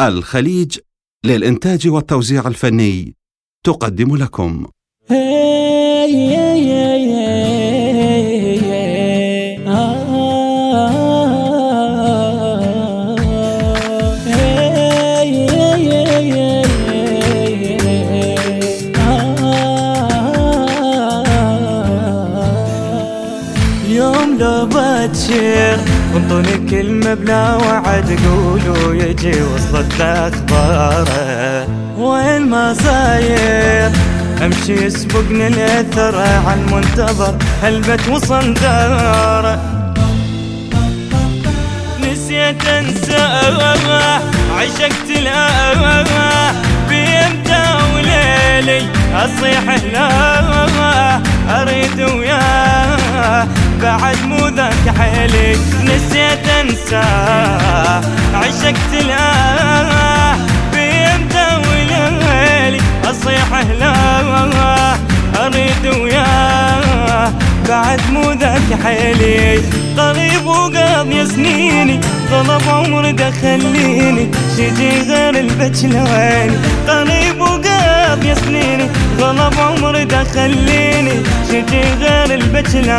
الخليج للإنتاج والتوزيع الفني تقدم لكم. بتشير انطوني كلمة بلا وعد قولوا يجي وصلت اخباره وين ما صاير امشي يسبقني الأثر على المنتظر هالبت وصل داره نسيت أنسى عشقت الهوى بيمتى وليلي أصيح لا أريد وياه بعد مو حيلي نسيت انساه عشقت الآه بيمتى وليلي أصيح لا أريد وياه. بعد مو ذاك حيلي. قريب وقاضي سنيني غضب عمر دخليني. شجي غير البجلاني قريب غضب عمر دخليني شجي غير البجلاني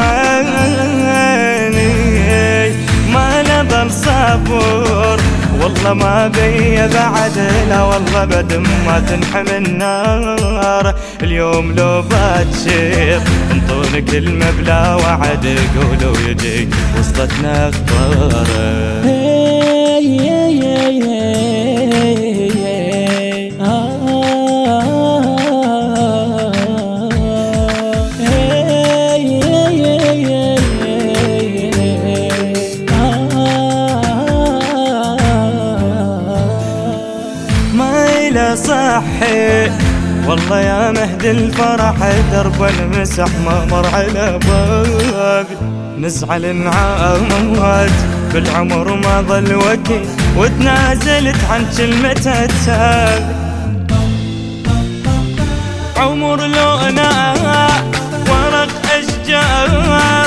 ما نظر صبور والله ما بي بعد لا والله بدم ما تنحم النار اليوم لو باتشير انطوني كلمة بلا وعد قولوا يجي وصلتنا اخباره صحي والله يا مهد الفرح درب المسح ما مر على بابي نزعل نعامات بالعمر ما ظل وكي وتنازلت عن كلمة التالي عمر لونا ورق أشجار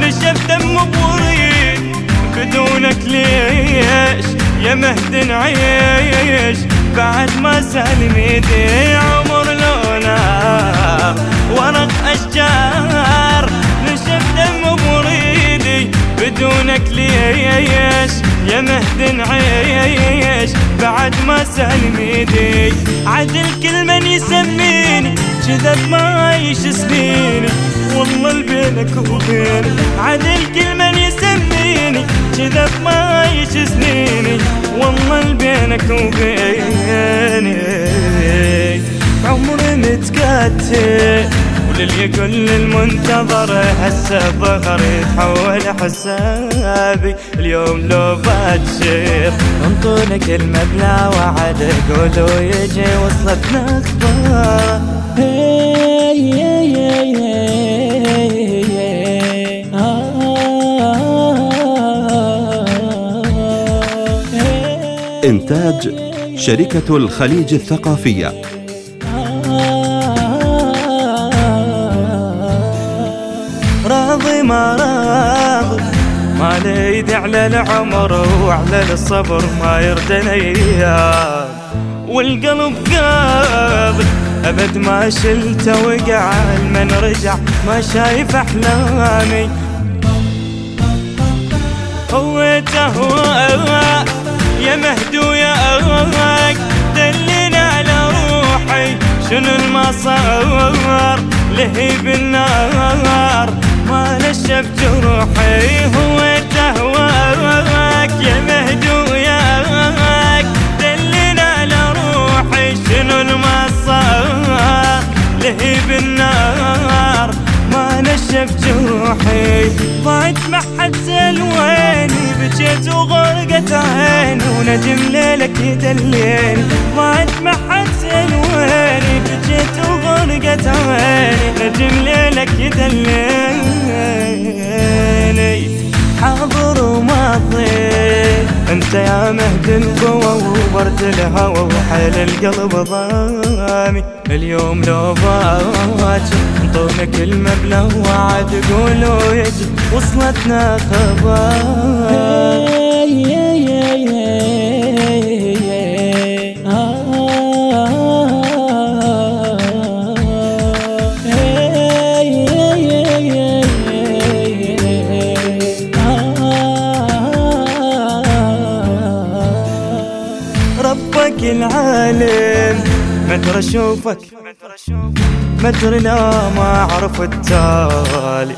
نشف دم بوريد بدونك ليش؟ يا مهد نعيش بعد ما سالم يدي عمر لونا. ورق أشجار نشف دم بريدي بدونك ليش؟ يا مهد نعيش بعد ما سالم يدي عدل كل من يسميني كذب ما عايش سنيني والله بينك وبيني عدل كل من يسميني كذب ما عايش سنيني والله بينك وبيني. عمري متقتل وللي كل المنتظر هسه ظهر يتحول حسابي. اليوم لو باتشير انطوني كلمة بلا وعد قولوا يجي وصلتنا أخبار إنتاج شركة الخليج الثقافية. راضي ما راضي ما ليدي على العمر وعلى الصبر ما يرد الأيام والقلب قابل أبد ما شلته وقع من رجع ما شايف أحلامي. هويته هو يا مهدو يا أغاك دلنا على روحي. شنو المصار لهيب النار ما نشف جروحي هو تهواك يا مهدو يا أغاك دلنا على روحي. شنو المصار لهيب النار نشف جروحي ضاعت ما حد سلواني بجيت وغرقت عيني ونجم ليلك يدليني ضاعت ما حد سلواني بجيت وغرقت عيني نجم ليلك يدليني حاضر وماضي انت يا مهد القوى وبرد الهوى وحيل القلب ضامي. اليوم لو باكر انطونا كلمة بلا وعد قولوا يجي وصلتنا خبر العالم مدري أشوفك مدري لا ما أعرف التالي.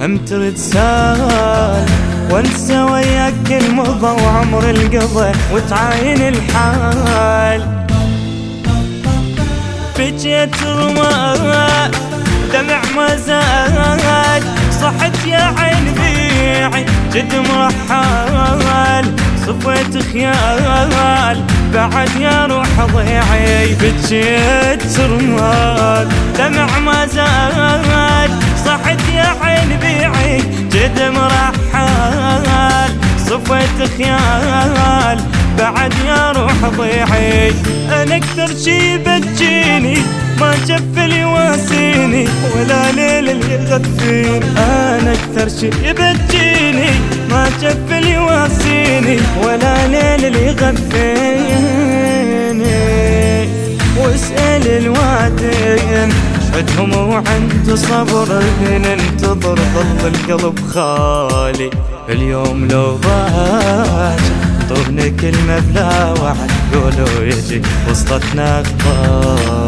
هم ترد سال وانسى وياك كل مضى وعمر القضى وتعاين الحال. بجيت رمى دمع ما زال. صحت يا عين بيعي جد مرحال. صفيت خيال بعد يا روح ضيعي بجيت رمال. دمع ما زال صحت يا عين بيعي جد مرحال صفيت خيال بعد يا روح ضيعي. أنا أكثر شي بتجيني ما جف يواسيني ولا ليل يغفيني أنا أكثر شي بتجيني ما جف يواسيني ولا ليل يغفيني. واسأل الوادين عندهم وعند صبر. ننتظر ظل القلب خالي. اليوم لو باج طبنا كلمة بلا وعد. قولوا يجي وسطتنا أخبار.